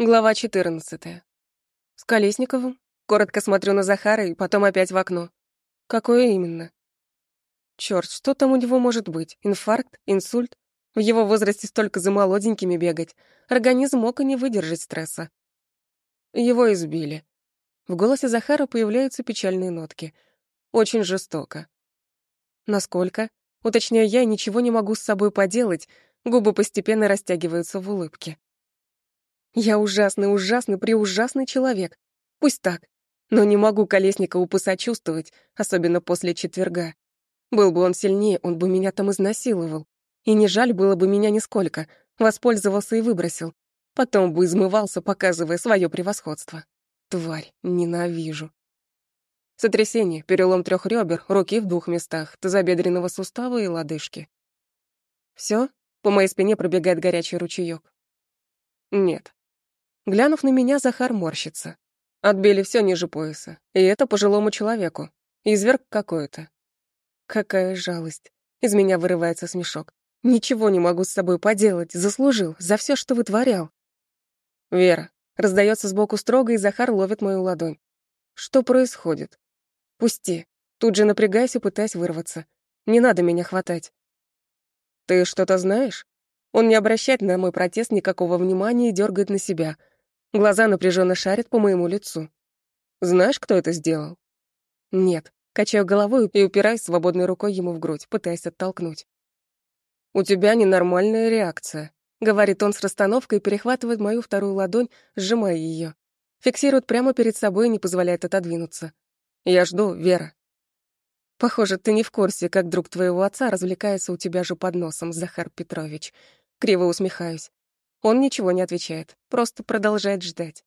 Глава 14. С Колесниковым? Коротко смотрю на Захара и потом опять в окно. Какое именно? Черт, что там у него может быть? Инфаркт? Инсульт? В его возрасте столько за молоденькими бегать. Организм мог и не выдержать стресса. Его избили. В голосе Захара появляются печальные нотки. Очень жестоко. Насколько? Уточняю я, ничего не могу с собой поделать, губы постепенно растягиваются в улыбке. Я ужасный, ужасный, преужасный человек. Пусть так. Но не могу Колесникову посочувствовать, особенно после четверга. Был бы он сильнее, он бы меня там изнасиловал. И не жаль было бы меня нисколько. Воспользовался и выбросил. Потом бы измывался, показывая свое превосходство. Тварь, ненавижу. Сотрясение, перелом трех ребер, руки в двух местах, тазобедренного сустава и лодыжки. Все? По моей спине пробегает горячий ручеек. Нет. Глянув на меня, Захар морщится. Отбили все ниже пояса. И это пожилому человеку. Изверг какой-то. Какая жалость. Из меня вырывается смешок. Ничего не могу с собой поделать. Заслужил. За все, что вытворял. Вера. Раздается сбоку строго, и Захар ловит мою ладонь. Что происходит? Пусти. Тут же напрягайся, пытаясь вырваться. Не надо меня хватать. Ты что-то знаешь? Он не обращает на мой протест никакого внимания и дергает на себя — Глаза напряженно шарят по моему лицу. Знаешь, кто это сделал? Нет. Качаю головой и упираюсь свободной рукой ему в грудь, пытаясь оттолкнуть. «У тебя ненормальная реакция», — говорит он с расстановкой перехватывает мою вторую ладонь, сжимая ее. Фиксирует прямо перед собой и не позволяет отодвинуться. «Я жду, Вера». «Похоже, ты не в курсе, как друг твоего отца развлекается у тебя же под носом, Захар Петрович». Криво усмехаюсь. Он ничего не отвечает, просто продолжает ждать.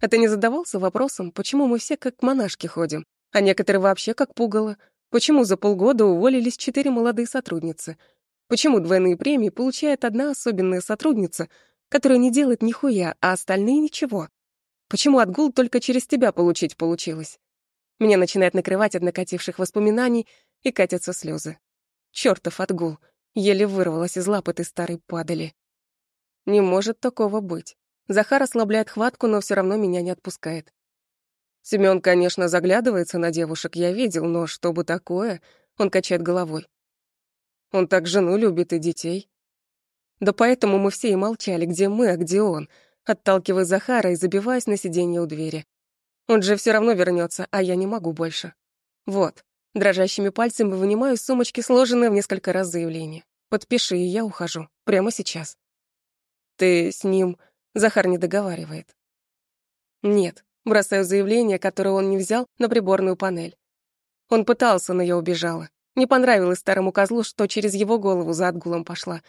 А ты не задавался вопросом, почему мы все как монашки ходим, а некоторые вообще как пугало? Почему за полгода уволились четыре молодые сотрудницы? Почему двойные премии получает одна особенная сотрудница, которая не делает нихуя, а остальные ничего? Почему отгул только через тебя получить получилось? Меня начинает накрывать от накативших воспоминаний и катятся слезы. Чёртов отгул. Еле вырвалась из лап этой старой падали. Не может такого быть. Захар ослабляет хватку, но все равно меня не отпускает. Семён, конечно, заглядывается на девушек, я видел, но чтобы такое, он качает головой. Он так жену любит и детей. Да поэтому мы все и молчали, где мы, а где он, отталкивая Захара и забиваясь на сиденье у двери. Он же все равно вернется, а я не могу больше. Вот, дрожащими пальцами вынимаю из сумочки сложенное в несколько раз заявление. Подпиши, и я ухожу. Прямо сейчас. Ты с ним... Захар не договаривает. Нет, бросаю заявление, которое он не взял, на приборную панель. Он пытался, но я убежала. Не понравилось старому козлу, что через его голову за отгулом пошла.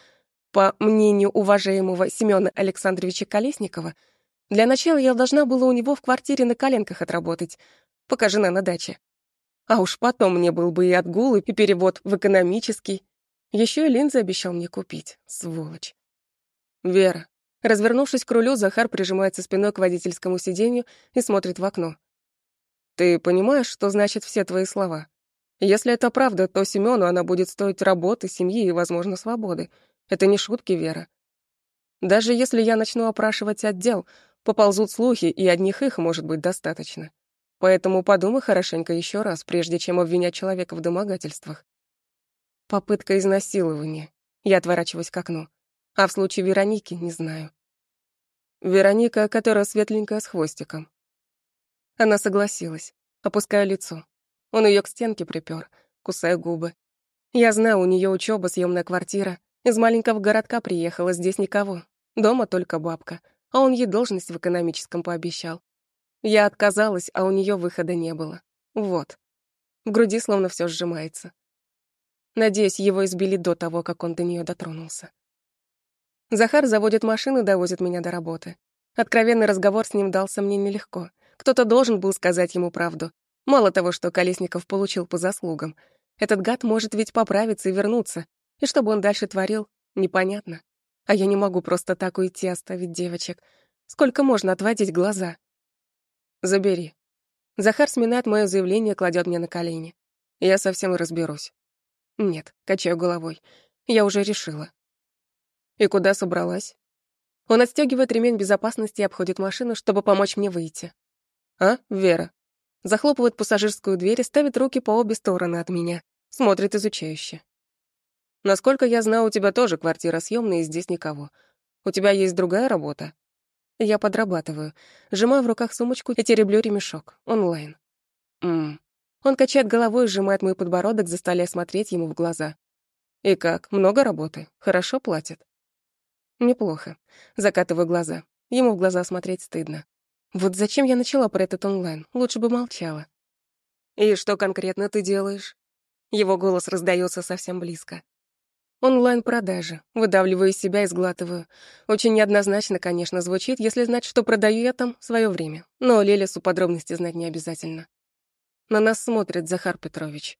По мнению уважаемого Семёна Александровича Колесникова, для начала я должна была у него в квартире на коленках отработать, пока жена на даче. А уж потом мне был бы и отгул, и перевод в экономический. Еще и линзы обещал мне купить, сволочь. Вера. Развернувшись к рулю, Захар прижимается спиной к водительскому сиденью и смотрит в окно. Ты понимаешь, что значат все твои слова? Если это правда, то Семену она будет стоить работы, семьи и, возможно, свободы. Это не шутки, Вера. Даже если я начну опрашивать отдел, поползут слухи, и одних их может быть достаточно. Поэтому подумай хорошенько еще раз, прежде чем обвинять человека в домогательствах. Попытка изнасилования. Я отворачиваюсь к окну. А в случае Вероники не знаю. Вероника, которая светленькая с хвостиком. Она согласилась, опуская лицо. Он ее к стенке припер, кусая губы. Я знаю, у нее учеба, съемная квартира. Из маленького городка приехала, здесь никого. Дома только бабка, а он ей должность в экономическом пообещал. Я отказалась, а у нее выхода не было. Вот. В груди словно все сжимается. Надеюсь, его избили до того, как он до нее дотронулся. Захар заводит машину, довозит меня до работы. Откровенный разговор с ним дался мне нелегко. Кто-то должен был сказать ему правду. Мало того, что Колесников получил по заслугам. Этот гад может ведь поправиться и вернуться. И что бы он дальше творил, непонятно. А я не могу просто так уйти, оставить девочек. Сколько можно отводить глаза? Забери. Захар сминает мое заявление, кладет мне на колени. Я совсем разберусь. Нет, качаю головой. Я уже решила. И куда собралась? Он отстегивает ремень безопасности и обходит машину, чтобы помочь мне выйти. «А, Вера?» Захлопывает пассажирскую дверь и ставит руки по обе стороны от меня. Смотрит изучающе. «Насколько я знаю, у тебя тоже квартира съемная и здесь никого. У тебя есть другая работа?» Я подрабатываю. Сжимаю в руках сумочку и тереблю ремешок. Онлайн. Ммм. Он качает головой и сжимает мой подбородок, заставляя смотреть ему в глаза. «И как? Много работы? Хорошо платят?» «Неплохо». Закатываю глаза. Ему в глаза смотреть стыдно. Вот зачем я начала про этот онлайн? Лучше бы молчала. «И что конкретно ты делаешь?» Его голос раздается совсем близко. Онлайн-продажи. Выдавливаю из себя и сглатываю. Очень неоднозначно, конечно, звучит, если знать, что продаю я там свое время. Но Лелису подробности знать не обязательно. На нас смотрит Захар Петрович.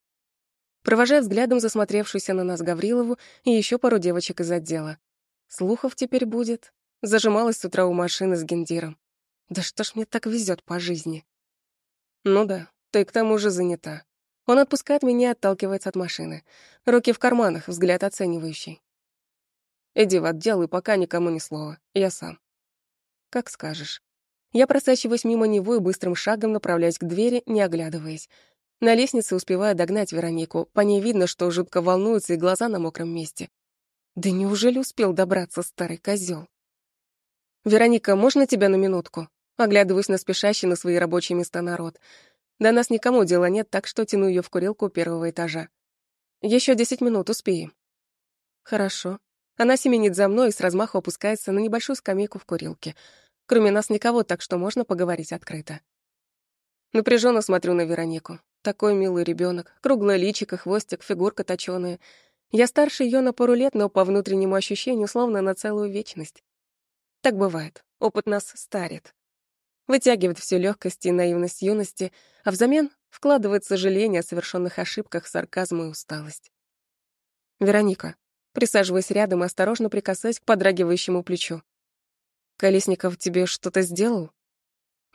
Провожая взглядом засмотревшуюся на нас Гаврилову и еще пару девочек из отдела. Слухов теперь будет. Зажималась с утра у машины с гендиром. Да что ж мне так везет по жизни? Ну да, ты к тому же занята. Он отпускает меня и отталкивается от машины. Руки в карманах, взгляд оценивающий. Иди в отдел и пока никому ни слова. Я сам. Как скажешь. Я просачиваюсь мимо него и быстрым шагом направляюсь к двери, не оглядываясь. На лестнице успеваю догнать Веронику. По ней видно, что жутко волнуется и глаза на мокром месте. Да неужели успел добраться старый козел? «Вероника, можно тебя на минутку?» Оглядываюсь на спешащий на свои рабочие места народ. До нас никому дела нет, так что тяну ее в курилку первого этажа. Еще десять минут, успеем. Хорошо. Она семенит за мной и с размаху опускается на небольшую скамейку в курилке. Кроме нас никого, так что можно поговорить открыто. Напряженно смотрю на Веронику. Такой милый ребенок, круглое личико, хвостик, фигурка точёная. Я старше ее на пару лет, но по внутреннему ощущению словно на целую вечность. Так бывает. Опыт нас старит вытягивает всю легкость и наивность юности, а взамен вкладывает сожаление о совершенных ошибках, сарказм и усталость. Вероника, присаживаясь рядом и осторожно прикасаясь к подрагивающему плечу. «Колесников тебе что-то сделал?»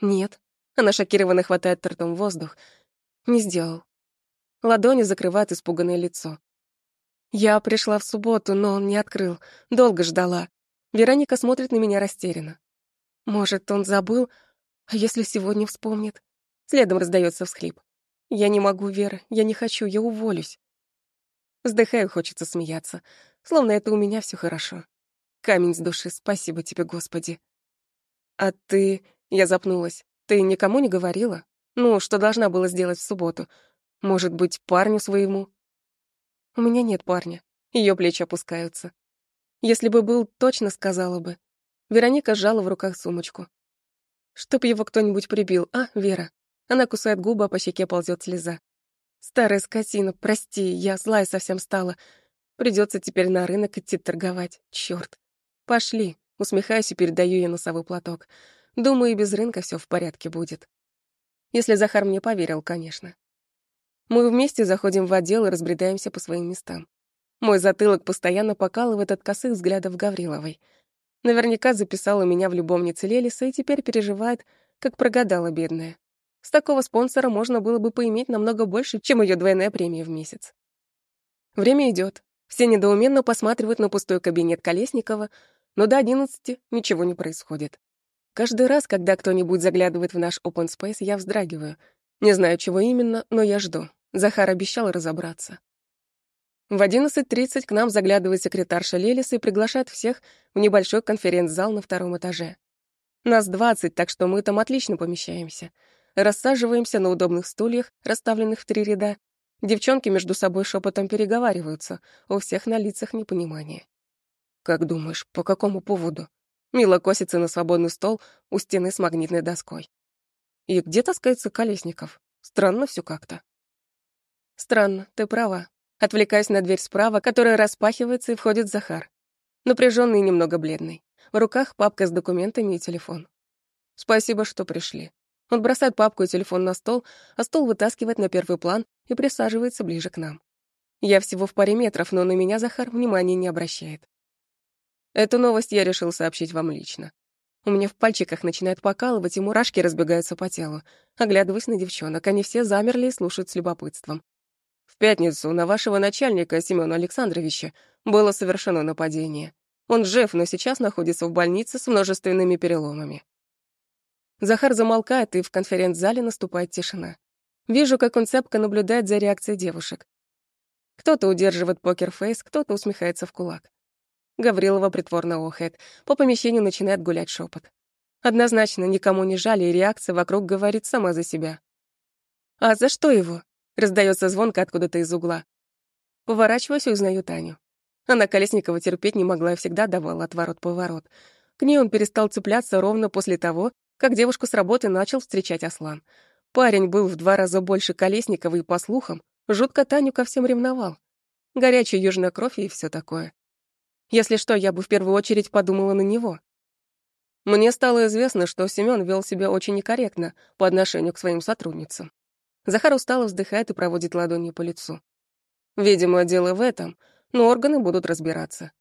«Нет». Она шокированно хватает ртом воздух. «Не сделал». Ладони закрывают испуганное лицо. «Я пришла в субботу, но он не открыл. Долго ждала». Вероника смотрит на меня растерянно. «Может, он забыл, а если сегодня вспомнит? Следом раздается всхлип. Я не могу, Вера, я не хочу, я уволюсь. Вздыхаю, хочется смеяться. Словно это у меня все хорошо. Камень с души, спасибо тебе, Господи. А ты... Я запнулась. Ты никому не говорила? Ну, что должна была сделать в субботу? Может быть, парню своему? У меня нет парня. Ее плечи опускаются. Если бы был, точно сказала бы. Вероника сжала в руках сумочку. Чтоб его кто-нибудь прибил, а, Вера? Она кусает губы, а по щеке ползет слеза. Старая скотина, прости, я злая совсем стала. Придется теперь на рынок идти торговать. Черт. Пошли. Усмехаюсь и передаю ей носовой платок. Думаю, и без рынка все в порядке будет. Если Захар мне поверил, конечно. Мы вместе заходим в отдел и разбредаемся по своим местам. Мой затылок постоянно покалывает от косых взглядов Гавриловой — Наверняка записала меня в любовнице Лелиса и теперь переживает, как прогадала бедная. С такого спонсора можно было бы поиметь намного больше, чем ее двойная премия в месяц. Время идет. Все недоуменно посматривают на пустой кабинет Колесникова, но до одиннадцати ничего не происходит. Каждый раз, когда кто-нибудь заглядывает в наш open space, я вздрагиваю. Не знаю, чего именно, но я жду. Захар обещал разобраться. В 11.30 к нам заглядывает секретарша Лелиса и приглашает всех в небольшой конференц-зал на втором этаже. Нас 20, так что мы там отлично помещаемся. Рассаживаемся на удобных стульях, расставленных в три ряда. Девчонки между собой шепотом переговариваются, у всех на лицах непонимание. «Как думаешь, по какому поводу?» Мила косится на свободный стол у стены с магнитной доской. И где таскается Колесников? Странно все как-то. Странно, ты права. Отвлекаюсь на дверь справа, которая распахивается, и входит Захар. Напряженный и немного бледный. В руках папка с документами и телефон. Спасибо, что пришли. Он бросает папку и телефон на стол, а стол вытаскивает на первый план и присаживается ближе к нам. Я всего в паре метров, но на меня Захар внимания не обращает. Эту новость я решил сообщить вам лично. У меня в пальчиках начинает покалывать, и мурашки разбегаются по телу. Оглядываюсь на девчонок, они все замерли и слушают с любопытством. В пятницу на вашего начальника, Семёна Александровича, было совершено нападение. Он жив, но сейчас находится в больнице с множественными переломами. Захар замолкает, и в конференц-зале наступает тишина. Вижу, как он цепко наблюдает за реакцией девушек. Кто-то удерживает покерфейс, кто-то усмехается в кулак. Гаврилова притворно охает. По помещению начинает гулять шепот. Однозначно, никому не жаль, и реакция вокруг говорит сама за себя. «А за что его?» — раздается звонко откуда-то из угла. Поворачиваюсь и узнаю Таню. Она Колесникова терпеть не могла и всегда давала отворот-поворот. К ней он перестал цепляться ровно после того, как девушку с работы начал встречать Аслан. Парень был в два раза больше Колесникова и, по слухам, жутко Таню ко всем ревновал. Горячая южная кровь и все такое. Если что, я бы в первую очередь подумала на него. Мне стало известно, что Семён вел себя очень некорректно по отношению к своим сотрудницам. Захар устало вздыхает и проводит ладонью по лицу. Видимо, дело в этом, но органы будут разбираться.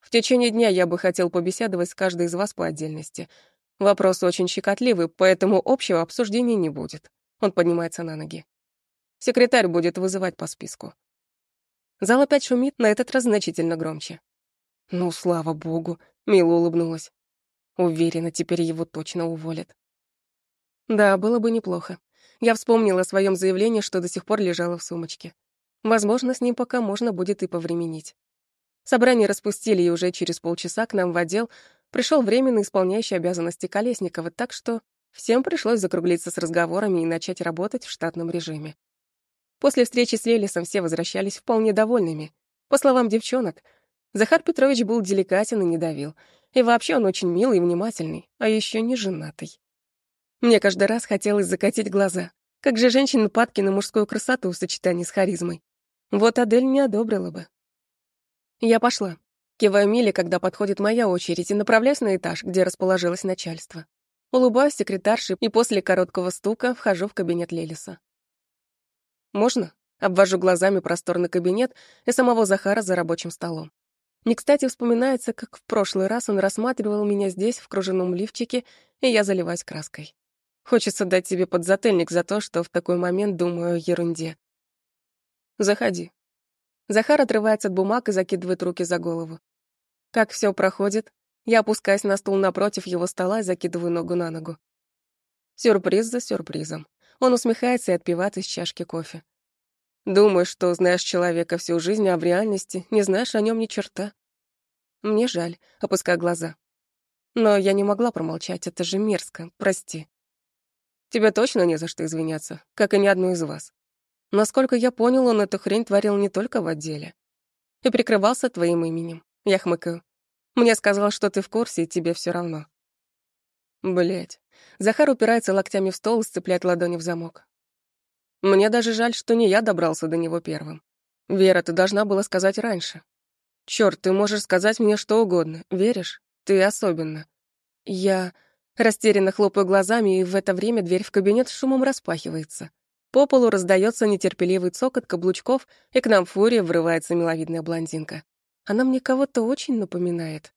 В течение дня я бы хотел побеседовать с каждой из вас по отдельности. Вопрос очень щекотливый, поэтому общего обсуждения не будет. Он поднимается на ноги. Секретарь будет вызывать по списку. Зал опять шумит, на этот раз значительно громче. Ну, слава богу, Мила улыбнулась. Уверена, теперь его точно уволят. Да, было бы неплохо. Я вспомнила о своем заявлении, что до сих пор лежало в сумочке. Возможно, с ним пока можно будет и повременить. Собрание распустили, и уже через полчаса к нам в отдел пришел временно исполняющий обязанности Колесникова, так что всем пришлось закруглиться с разговорами и начать работать в штатном режиме. После встречи с Лелисом все возвращались вполне довольными. По словам девчонок, Захар Петрович был деликатен и не давил. И вообще он очень милый и внимательный, а еще не женатый. Мне каждый раз хотелось закатить глаза. Как же женщины падки на мужскую красоту в сочетании с харизмой. Вот Адель не одобрила бы. Я пошла. Киваю Миле, когда подходит моя очередь, и направляюсь на этаж, где расположилось начальство. Улыбаюсь секретарше и после короткого стука вхожу в кабинет Лелиса. «Можно?» Обвожу глазами просторный кабинет и самого Захара за рабочим столом. Не кстати вспоминается, как в прошлый раз он рассматривал меня здесь, в кружевном лифчике, и я заливаюсь краской. Хочется дать себе подзатыльник за то, что в такой момент думаю о ерунде. Заходи. Захар отрывается от бумаг и закидывает руки за голову. Как все проходит? Я опускаюсь на стул напротив его стола и закидываю ногу на ногу. Сюрприз за сюрпризом. Он усмехается и отпивает из чашки кофе. Думаешь, что знаешь человека всю жизнь, а в реальности не знаешь о нем ни черта. Мне жаль, опуская глаза. Но я не могла промолчать, это же мерзко, прости. Тебе точно не за что извиняться, как и ни одну из вас. Насколько я понял, он эту хрень творил не только в отделе. И прикрывался твоим именем. Я хмыкаю. Мне сказал, что ты в курсе, и тебе все равно. Блять. Захар упирается локтями в стол и сцепляет ладони в замок. Мне даже жаль, что не я добрался до него первым. Вера, ты должна была сказать раньше. Черт, ты можешь сказать мне что угодно. Веришь? Ты особенно. Я растерянно хлопаю глазами, и в это время дверь в кабинет шумом распахивается. По полу раздается нетерпеливый цокот каблучков, и к нам в фурии врывается миловидная блондинка. Она мне кого-то очень напоминает.